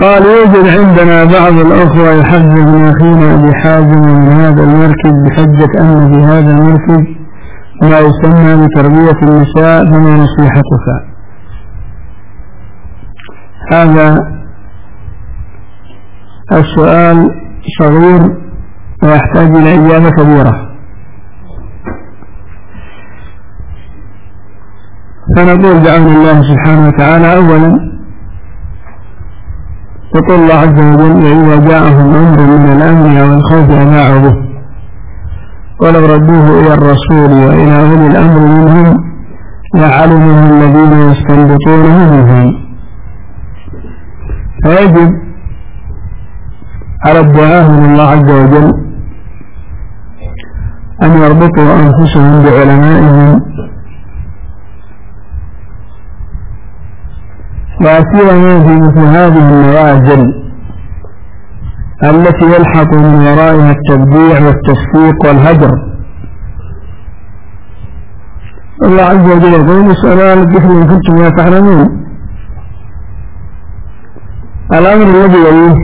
قال يوجد عندنا بعض الأخوة يحذر من أخينا أبي حازم من هذا المركز بحجة أن في هذا المركز ما يسمى بتربية النساء فما نصيحتك. هذا السؤال صغير ويحتاج إلى إجابة كبيرة. فنقول بعون الله سبحانه وتعالى أولا يقول الله عز وجل وإذا جاءهم أمر من الأمن أو الخوف أذاعوا به ولو ردوه إلى الرسول وإلى أولي الأمر منهم لعلمه الذين يستنبطونه منهم. فيجب على الدعاة من الله عز وجل أن يربطوا أنفسهم بعلمائهم لا سيما في مثل هذه النوازل التي يلحق من ورائها التبديع والتشفيق والهجر. الله عز وجل يقول عن الذكر إن كنتم لا تعلمون. الأمر الذي يليه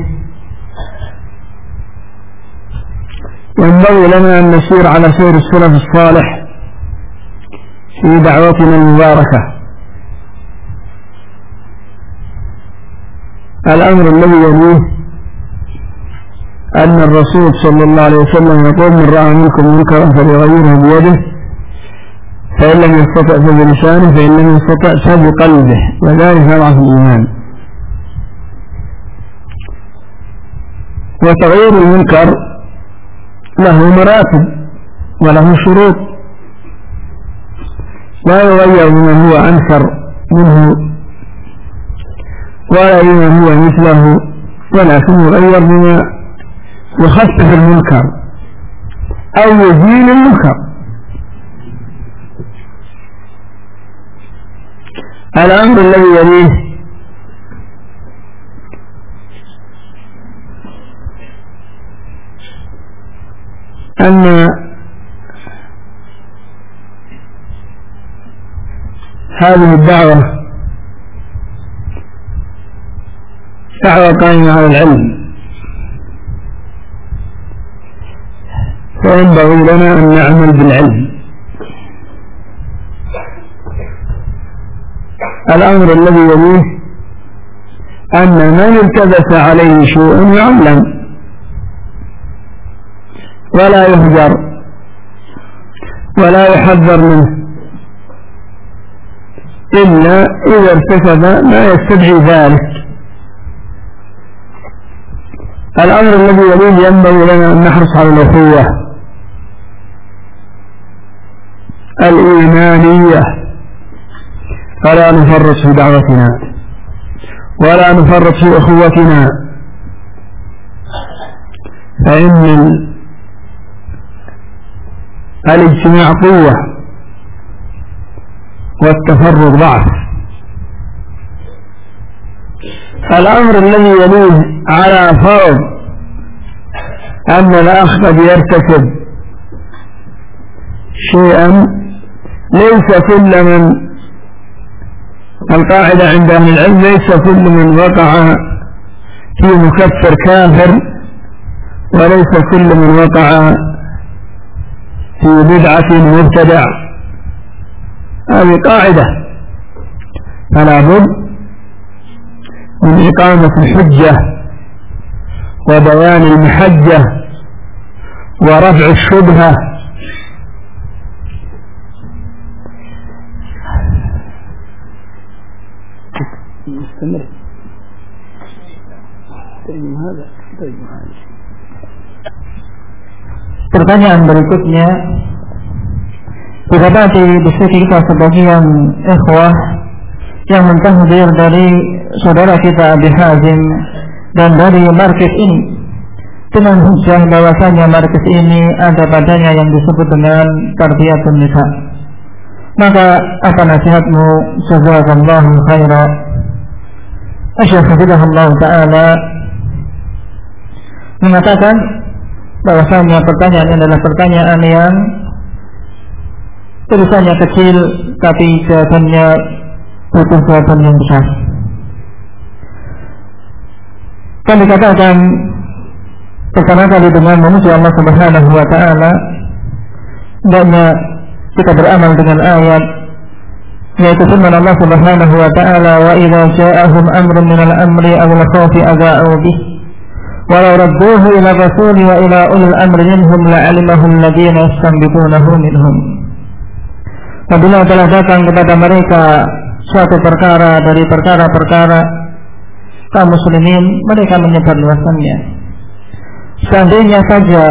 ينبغي لنا أن نسير على سير السلف الصالح في دعوتنا المباركة. الأمر الذي يليه أن الرسول صلى الله عليه وسلم يقول من رأى منكم منكرا فليغيره بيده فإن لم يستطع فبلسانه فإن لم يستطع فبقلبه وذلك يضعف الإيمان. وتغيير المنكر له مراتب وله شروط. لا يغير بما هو أنكر منه ولا بما هو مثله ولكن يغير بما يخفف المنكر أو يزيل المنكر. الأمر الذي يليه أن هذه الدعوة دعوة قائمة على العلم. فينبغي لنا أن نعمل بالعلم. الأمر الذي يليه أن من التبس عليه شيء يعلم. ولا يهجر. ولا يحذر منه. إلا إذا ارتكب ما يستدعي ذلك. الأمر الذي يليه ينبغي لنا أن نحرص على الأخوة الإيمانية. فلا نفرط في دعوتنا ولا نفرط في أخوتنا. فإن الاجتماع قوة والتفرد ضعف. الأمر الذي يليه على فرض أن الأخ قد يرتكب شيئا ليس كل من القاعدة عند أهل العلم ليس كل من وقع في مكفر كافر وليس كل من وقع في بدعة مبتدع. هذه قاعدة. فلا بد من إقامة الحجة وبيان المحجة ورفع الشبهة مستمر هذا Pertanyaan berikutnya Didapati di sisi kita sebagian ikhwah yang mentahdir dari saudara kita Abi Hazim dan dari markis ini dengan hujah bahwasanya markis ini ada padanya yang disebut dengan tarbiyatun nisa. Maka apa nasihatmu jazakallahu khaira Asyik Allah Ta'ala mengatakan bahwasanya pertanyaan ini adalah pertanyaan yang tulisannya kecil tapi jawabannya butuh jawaban yang besar. Kan dikatakan pertama kali dengan manusia Allah Subhanahu wa taala hendaknya kita beramal dengan ayat yaitu firman Allah Subhanahu wa taala wa idza ja'ahum amrun min al-amri aw al-khawfi adha'u bih. Ila rasul wa ila ulil amri minhum la'alimahu alladhina yastanbitunahu minhum. Apabila telah datang kepada mereka suatu perkara dari perkara-perkara kaum muslimin mereka menyebar luasannya. Seandainya saja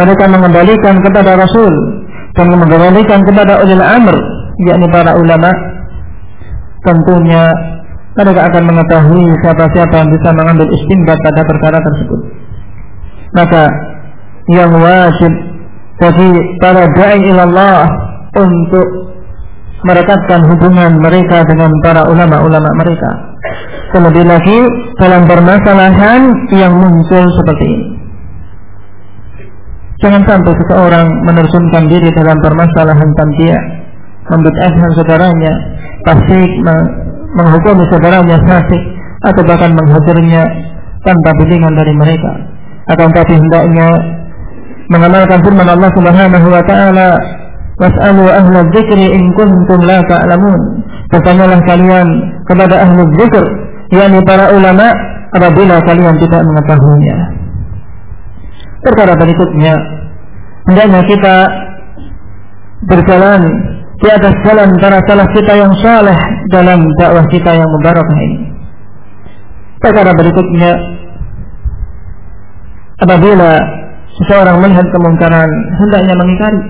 mereka mengembalikan kepada Rasul dan mengembalikan kepada ulil amr yakni para ulama tentunya mereka akan mengetahui siapa-siapa yang bisa mengambil istimbat pada perkara tersebut. Maka yang wajib bagi para da'i ilallah untuk merekatkan hubungan mereka dengan para ulama-ulama mereka terlebih lagi dalam permasalahan yang muncul seperti ini jangan sampai seseorang menerjunkan diri dalam permasalahan tantia membid'ahkan saudaranya, fasik, menghukumi saudaranya fasik atau bahkan menghajarnya tanpa bimbingan dari mereka. Akan tapi hendaknya mengamalkan firman Allah Subhanahu wa taala, "Was'alu ahla dzikri in kuntum la ta'lamun." Bertanyalah kalian kepada ahli dzikr, yakni para ulama apabila kalian tidak mengetahuinya. Perkara berikutnya, hendaknya kita berjalan di atas jalan para salaf kita yang saleh dalam dakwah kita yang mubarakah ini. Perkara berikutnya apabila seseorang melihat kemungkaran hendaknya mengingkari.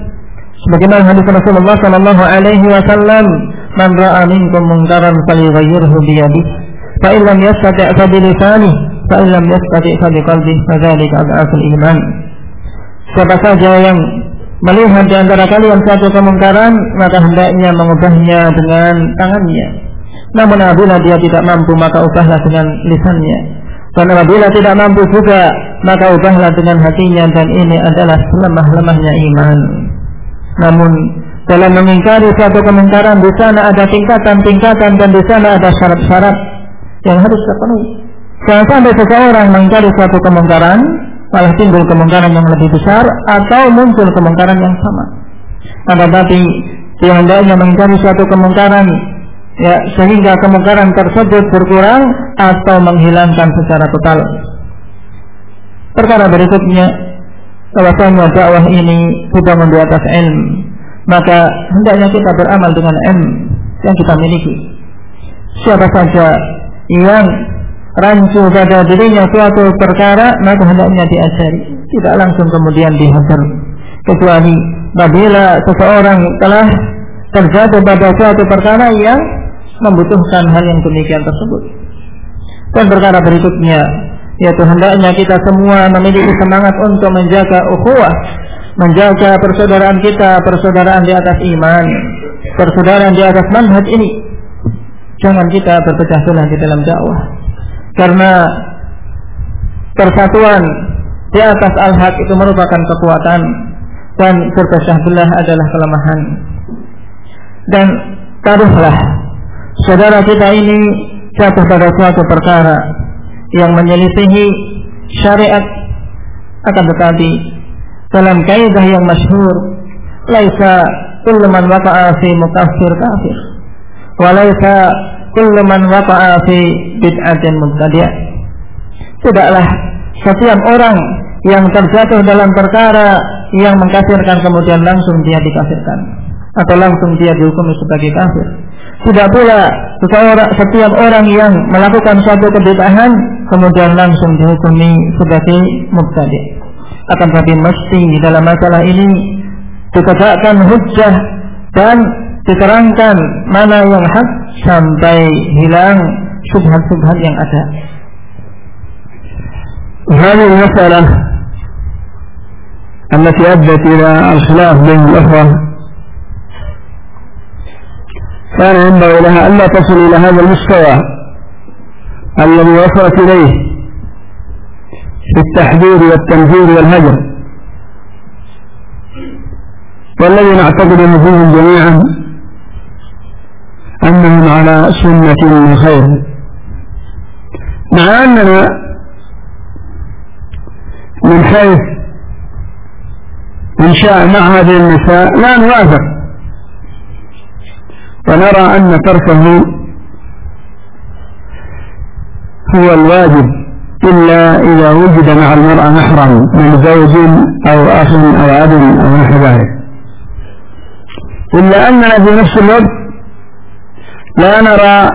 Sebagaimana hadis Rasulullah sallallahu alaihi wasallam, "Man ra'a minkum munkaran falyughayyirhu bi yadihi, fa in lam yastati' fa bi lisanihi, fa in lam iman." Siapa saja yang melihat di antara kalian suatu kemungkaran maka hendaknya mengubahnya dengan tangannya. Namun apabila dia tidak mampu maka ubahlah dengan lisannya. Dan apabila tidak mampu juga maka ubahlah dengan hatinya dan ini adalah selemah-lemahnya iman. Namun dalam mengingkari suatu kemungkaran di sana ada tingkatan-tingkatan dan di sana ada syarat-syarat yang harus terpenuhi jangan sampai seseorang mengingkari suatu kemungkaran malah timbul kemungkaran yang lebih besar atau muncul kemungkaran yang sama. Ada tapi yang hendaknya mengingkari suatu kemungkaran ya sehingga kemungkaran tersebut berkurang atau menghilangkan secara total. Perkara berikutnya bahwasanya dakwah ini sudah di atas ilmu, maka hendaknya kita beramal dengan ilmu yang kita miliki. Siapa saja yang rancu pada dirinya suatu perkara maka hendaknya diajari. Tidak langsung kemudian dihajar. Kecuali apabila seseorang telah terjatuh pada suatu perkara yang membutuhkan hal yang demikian tersebut. Dan perkara berikutnya yaitu hendaknya kita semua memiliki semangat untuk menjaga ukhuwah menjaga persaudaraan kita persaudaraan di atas iman persaudaraan di atas manhaj ini jangan kita berpecah belah di dalam dakwah. Karena persatuan di atas al-haq itu merupakan kekuatan dan berpecah belah adalah kelemahan. Dan taruhlah saudara kita ini jatuh pada suatu perkara yang menyelisihi syariat. Akan tetapi dalam kaidah yang masyhur laisa kullu man waqa'a fi mukaffir kafir wa laisa kullu man waqa'a fi bid'atin mubtadi'. Tidaklah setiap orang yang terjatuh dalam perkara yang mengkafirkan kemudian langsung dia dikafirkan atau langsung dia dihukumi sebagai kafir. Tidak pula setiap orang yang melakukan suatu kebid'ahan kemudian langsung dihukumi sebagai mubtadi'. Akan tapi mesti dalam masalah ini ditegakkan hujjah dan diterangkan mana yang hak sampai hilang subhan-subhan yang ada. هذه المسألة التي أدت إلى الخلاف بين الأخوة كان ينبغي لها ألا تصل إلى هذا المستوى الذي وصلت إليه في التحذير والتنفير والهجر والذي نعتقد أن فيهم جميعا أنهم على سنة خير مع أننا من حيث إنشاء معهد النساء لا نوافق. ونرى أن تركه هو الواجب إلا إذا وجد مع المرأة محرم من زوج أو أخ أو أب أو نحو ذلك. إلا أننا في نفس الوقت لا نرى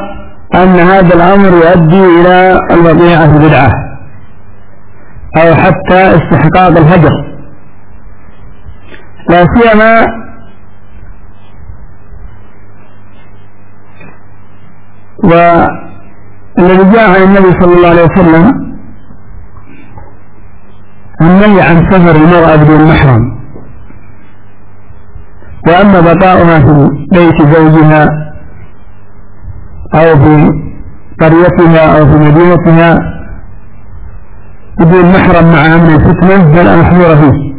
أن هذا الأمر يؤدي إلى الوضيعة بدعة أو حتى استحقاق الهجر. لا سيما والذي جاء عن النبي صلى الله عليه وسلم النهي عن سفر المرأة بدون محرم. وأما بقاؤها في بيت زوجها أو في قريتها أو في مدينتها. بدون محرم مع أمن الفتنة فلا محظور فيه.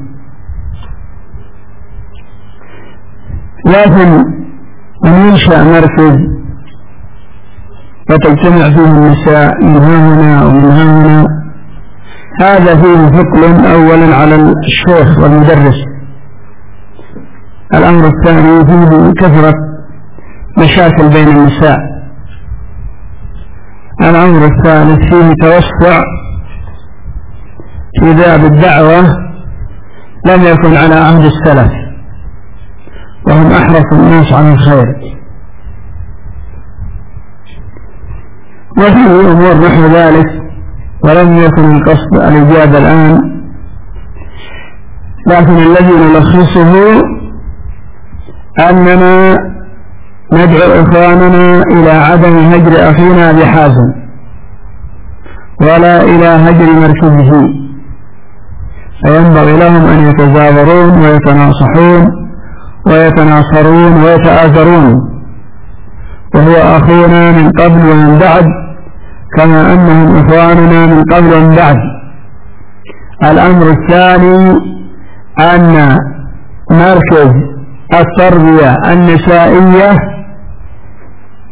لكن أن ينشأ مركز وتجتمع فيه النساء من هنا ومن هنا. هذا فيه ثقل أولا على الشيخ والمدرس. الأمر الثاني فيه كثرة مشاكل بين النساء. الأمر الثالث فيه توسع في باب الدعوة لم يكن على عهد السلف وهم أحرص الناس عن الخير. وفيه أمور نحو ذلك ولم يكن القصد الإجابة الآن لكن الذي نلخصه أننا ندعو إخواننا إلى عدم هجر أخينا بحازم. ولا إلى هجر مركزه. فينبغي لهم أن يتزاورون ويتناصحون ويتناصرون ويتآثرون وهو أخونا من قبل ومن بعد كما أنهم إخواننا من قبل ومن بعد. الأمر الثاني أن مركز التربية النسائية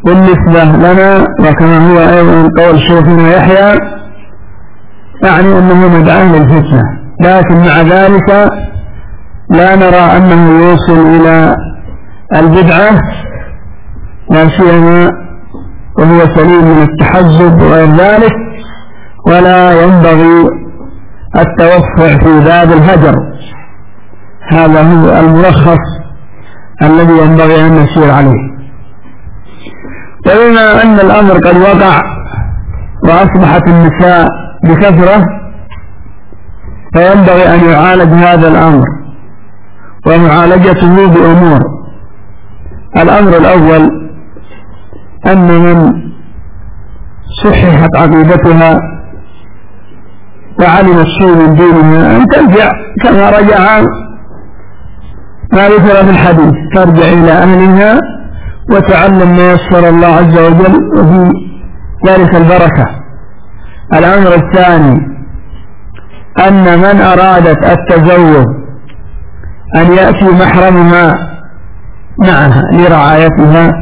بالنسبة لنا وكما هو أيضا قول شيخنا يحيى يعني أنه مدعاه للفتنة. لكن مع ذلك لا نرى أنه يوصل إلى البدعة لا سيما وهو سليم من التحزب وغير ذلك ولا ينبغي التوسع في باب الهجر. هذا هو الملخص الذي ينبغي أن نسير عليه. وبما أن الأمر قد وقع وأصبحت النساء بكثرة فينبغي أن يعالج هذا الأمر ومعالجته بأمور. الأمر الأول أن من صححت عقيدتها وعلم الشيء من دينها أن ترجع كما رجع ما ذكر في الحديث ترجع إلى أهلها وتعلم ما يسر الله عز وجل وفي ذلك البركة. الأمر الثاني أن من أرادت التزوج أن يأتي محرمها معها لرعايتها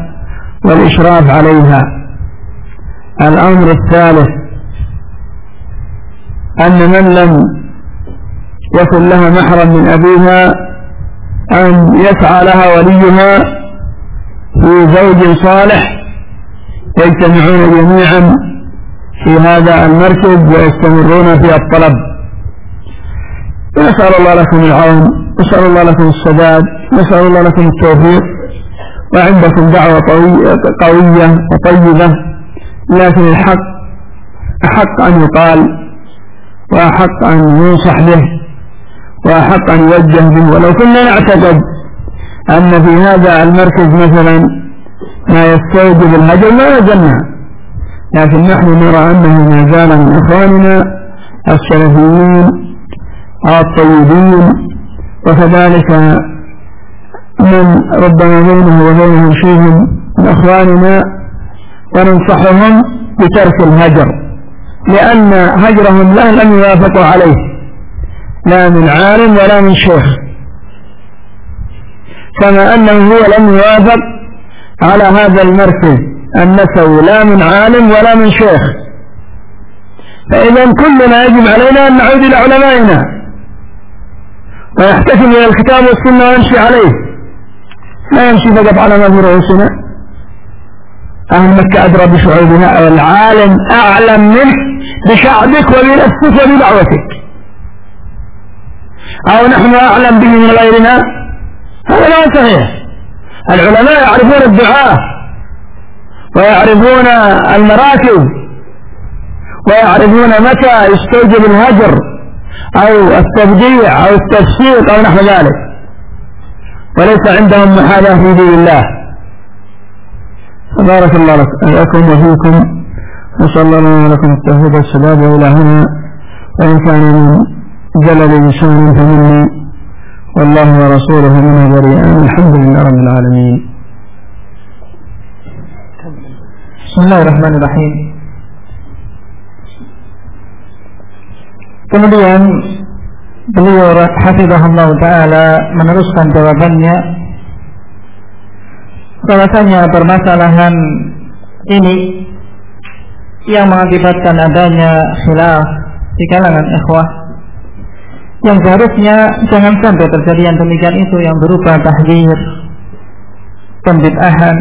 والإشراف عليها. الأمر الثالث أن من لم يكن لها محرم من أبيها أن يسعى لها وليها في زوج صالح يجتمعون جميعا في هذا المركز ويستمرون في الطلب. نسأل الله لكم العون نسأل الله لكم السداد نسأل الله لكم التوفيق. وعندكم دعوة قوية وطيبة لكن الحق أحق أن يقال وأحق أن ينصح به وأحق أن يوجه به. ولو كنا نعتقد أن في هذا المركز مثلا ما يستوجب الهجر ما نزلنا لكن نحن نرى أنه ما زال من إخواننا السلفيين الطيبين وكذلك من ربما بينه وبينهم شيء من أخواننا وننصحهم بترك الهجر لأن هجرهم لا لم يوافقوا عليه لا من عالم ولا من شيخ. كما أنه هو لم يوافق على هذا المركز النسوي لا من عالم ولا من شيخ. فإذا كلنا يجب علينا أن نعود إلى علمائنا. ويحتكم إلى الكتاب والسنة ويمشي عليه. لا يمشي فقط على ما في رؤوسنا. أهل مكة أدرى بشعوبها العالم أعلم منك بشعبك وبنفسك وبدعوتك. أو نحن أعلم به من غيرنا؟ هذا لا صحيح. العلماء يعرفون الدعاء ويعرفون المراكز ويعرفون متى يستوجب الهجر أو التبديع أو التفسيق أو نحو ذلك. وليس عندهم محاذاة في دين الله. بارك الله لكم وفيكم. وصلى الله لكم التوحيد والسداد وإلى هنا. وإن كان من جلل لسان فمني. والله ورسوله منه بريئان الحمد لله رب العالمين بسم الله الرحمن الرحيم Kemudian beliau hafizahullah taala meneruskan jawabannya bahwasanya permasalahan ini yang mengakibatkan adanya khilaf di kalangan ikhwah yang seharusnya jangan sampai terjadi yang demikian itu yang berupa tahdir pembid'ahan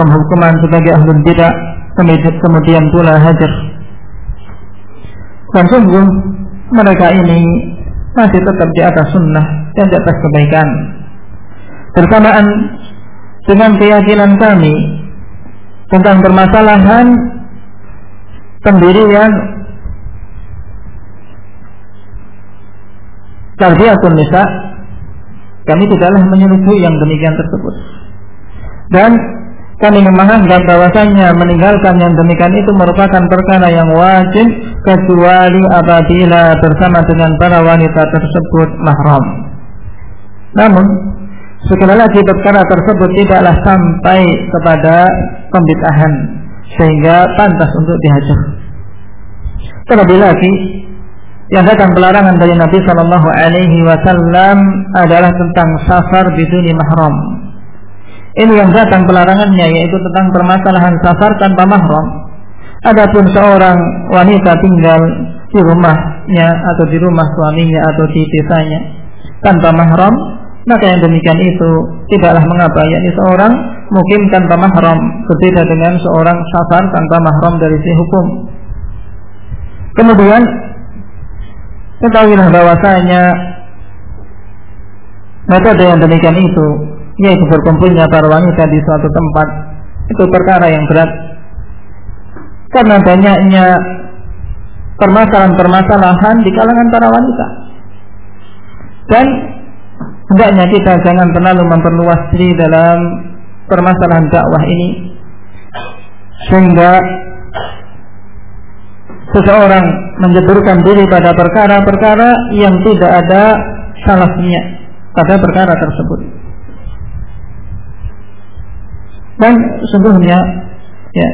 penghukuman sebagai ahli bidah kemudian pula hajar dan sungguh mereka ini masih tetap di atas sunnah dan di atas kebaikan. Bersamaan dengan keyakinan kami tentang permasalahan pendirian tarbiyatun nisa kami tidaklah menyetujui yang demikian tersebut dan kami menganggap bahwasanya meninggalkan yang demikian itu merupakan perkara yang wajib kecuali apabila bersama dengan para wanita tersebut mahram. Namun sekali lagi perkara tersebut tidaklah sampai kepada pembitahan sehingga pantas untuk dihajar. Terlebih lagi yang datang pelarangan dari Nabi Shallallahu Alaihi Wasallam adalah tentang safar biduni mahram ini yang datang pelarangannya yaitu tentang permasalahan safar tanpa mahram. Adapun seorang wanita tinggal di rumahnya atau di rumah suaminya atau di desanya tanpa mahram, maka yang demikian itu tidaklah mengapa yakni seorang mungkin tanpa mahram berbeda dengan seorang safar tanpa mahram dari si hukum. Kemudian ketahuilah bahwasanya metode yang demikian itu yaitu berkumpulnya para wanita di suatu tempat itu perkara yang berat. Karena banyaknya permasalahan-permasalahan di kalangan para wanita. Dan hendaknya kita jangan terlalu memperluas diri dalam permasalahan dakwah ini sehingga seseorang menjeburkan diri pada perkara-perkara yang tidak ada salahnya pada perkara tersebut. Dan sungguhnya ya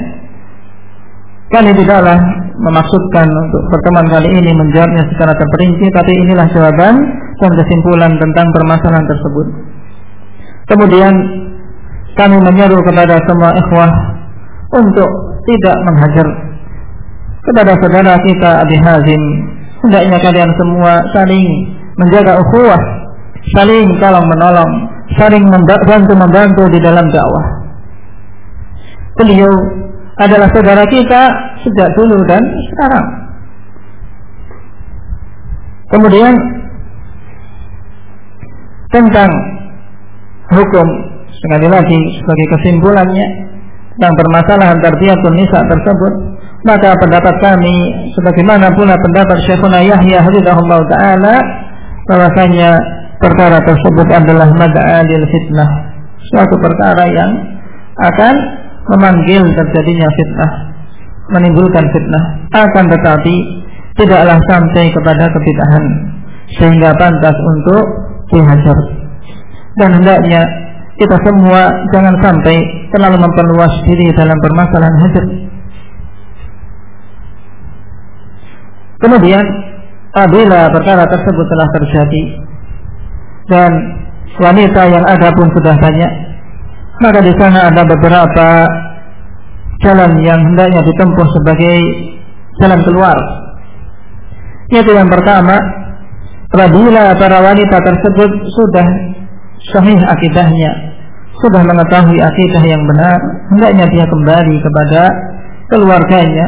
kami tidaklah memaksudkan untuk pertemuan kali ini menjawabnya secara terperinci tapi inilah jawaban dan kesimpulan tentang permasalahan tersebut. Kemudian kami menyeru kepada semua ikhwah untuk tidak menghajar kepada saudara kita Abi Hazim hendaknya kalian semua saling menjaga ukhuwah saling tolong menolong saling membantu membantu di dalam dakwah beliau adalah saudara kita sejak dulu dan sekarang. Kemudian tentang hukum sekali lagi sebagai kesimpulannya tentang permasalahan tarbiyatun nisa tersebut maka pendapat kami sebagaimana pula pendapat Syekhuna Yahya hafizahullah taala bahwasanya perkara tersebut adalah mad'alil fitnah suatu perkara yang akan memanggil terjadinya fitnah, menimbulkan fitnah, akan tetapi tidaklah sampai kepada kebitahan sehingga pantas untuk dihajar. Dan hendaknya kita semua jangan sampai terlalu memperluas diri dalam permasalahan hajar. Kemudian apabila perkara tersebut telah terjadi dan wanita yang ada pun sudah banyak maka di sana ada beberapa jalan yang hendaknya ditempuh sebagai jalan keluar. Yaitu yang pertama, apabila para wanita tersebut sudah sahih akidahnya, sudah mengetahui akidah yang benar, hendaknya dia kembali kepada keluarganya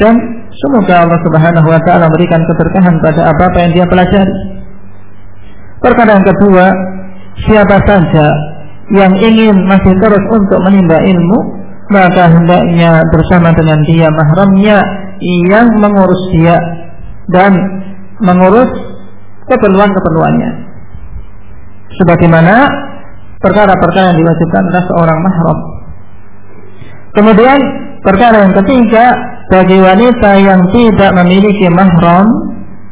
dan semoga Allah Subhanahu wa taala memberikan keberkahan pada apa-apa yang dia pelajari. Perkara yang kedua, siapa saja yang ingin masih terus untuk menimba ilmu, maka hendaknya bersama dengan dia mahramnya yang mengurus dia dan mengurus keperluan-keperluannya. Sebagaimana perkara-perkara yang diwajibkan atas seorang mahram. Kemudian perkara yang ketiga bagi wanita yang tidak memiliki mahram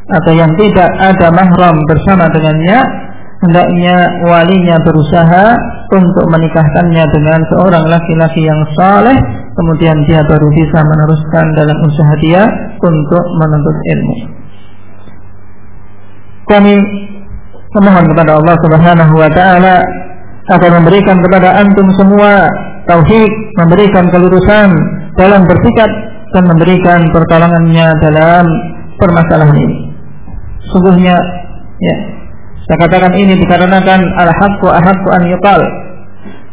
atau yang tidak ada mahram bersama dengannya hendaknya walinya berusaha untuk menikahkannya dengan seorang laki-laki yang saleh kemudian dia baru bisa meneruskan dalam usaha dia untuk menuntut ilmu. Kami memohon kepada Allah Subhanahu wa taala akan memberikan kepada antum semua tauhid, memberikan kelurusan dalam bersikap dan memberikan pertolongannya dalam permasalahan ini. Sungguhnya ya, saya katakan ini dikarenakan al-haqqu ahaqqu an yuqal.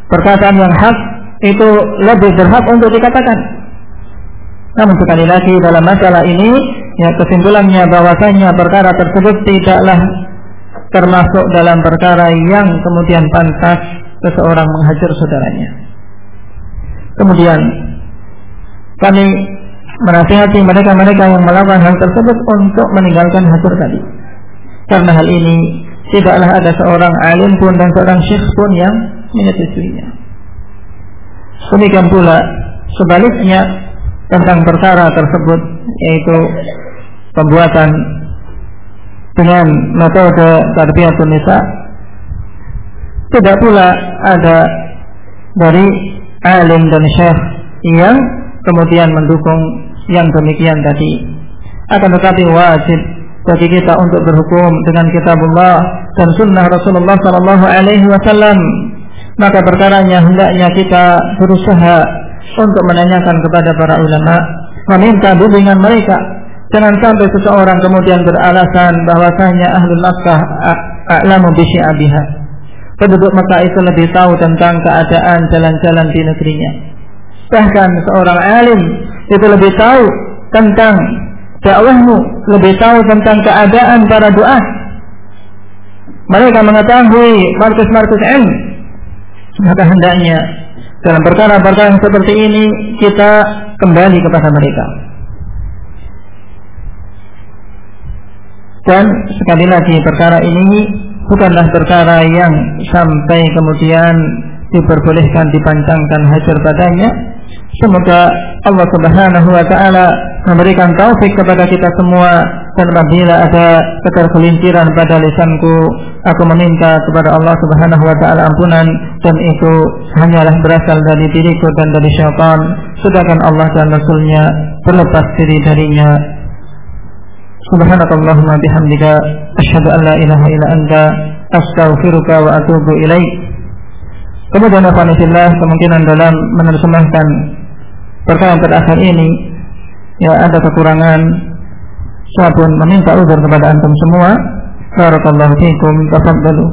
Perkataan yang hak itu lebih berhak untuk dikatakan. Namun sekali lagi dalam masalah ini ya kesimpulannya bahwasanya perkara tersebut tidaklah termasuk dalam perkara yang kemudian pantas seseorang menghajar saudaranya. Kemudian kami menasihati mereka-mereka yang melakukan hal tersebut untuk meninggalkan hajar tadi. Karena hal ini tidaklah ada seorang alim pun dan seorang syekh pun yang menyetujuinya. Demikian pula sebaliknya tentang perkara tersebut yaitu pembuatan dengan metode tarbiyatun nisa tidak pula ada dari alim dan syekh yang kemudian mendukung yang demikian tadi akan tetapi wajib bagi kita untuk berhukum dengan kitabullah dan sunnah Rasulullah sallallahu alaihi wasallam maka perkaranya hendaknya kita berusaha untuk menanyakan kepada para ulama meminta bimbingan mereka Jangan sampai seseorang kemudian beralasan bahwasanya ahlul Makkah a'lamu bi syi'abiha. Penduduk Makkah itu lebih tahu tentang keadaan jalan-jalan di negerinya. Bahkan seorang alim itu lebih tahu tentang dakwahmu, lebih tahu tentang keadaan para doa. Mereka mengetahui markus-markus ilmu. Maka hendaknya dalam perkara-perkara yang seperti ini kita kembali kepada mereka. Dan sekali lagi perkara ini bukanlah perkara yang sampai kemudian diperbolehkan dipancangkan hajar padanya. Semoga Allah Subhanahu wa taala memberikan taufik kepada kita semua dan apabila ada ketergelinciran pada lisanku aku meminta kepada Allah Subhanahu wa taala ampunan dan itu hanyalah berasal dari diriku dan dari syaitan sedangkan Allah dan Rasulnya berlepas diri darinya Subhanakallahumma bihamdika asyhadu an la ilaha illa anta astaghfiruka wa atubu ilaik. Kemudian Alhamdulillah kemungkinan dalam menerjemahkan perkara terakhir ini ya ada kekurangan saya pun meminta uzur kepada antum semua. Barakallahu fiikum tafaddalu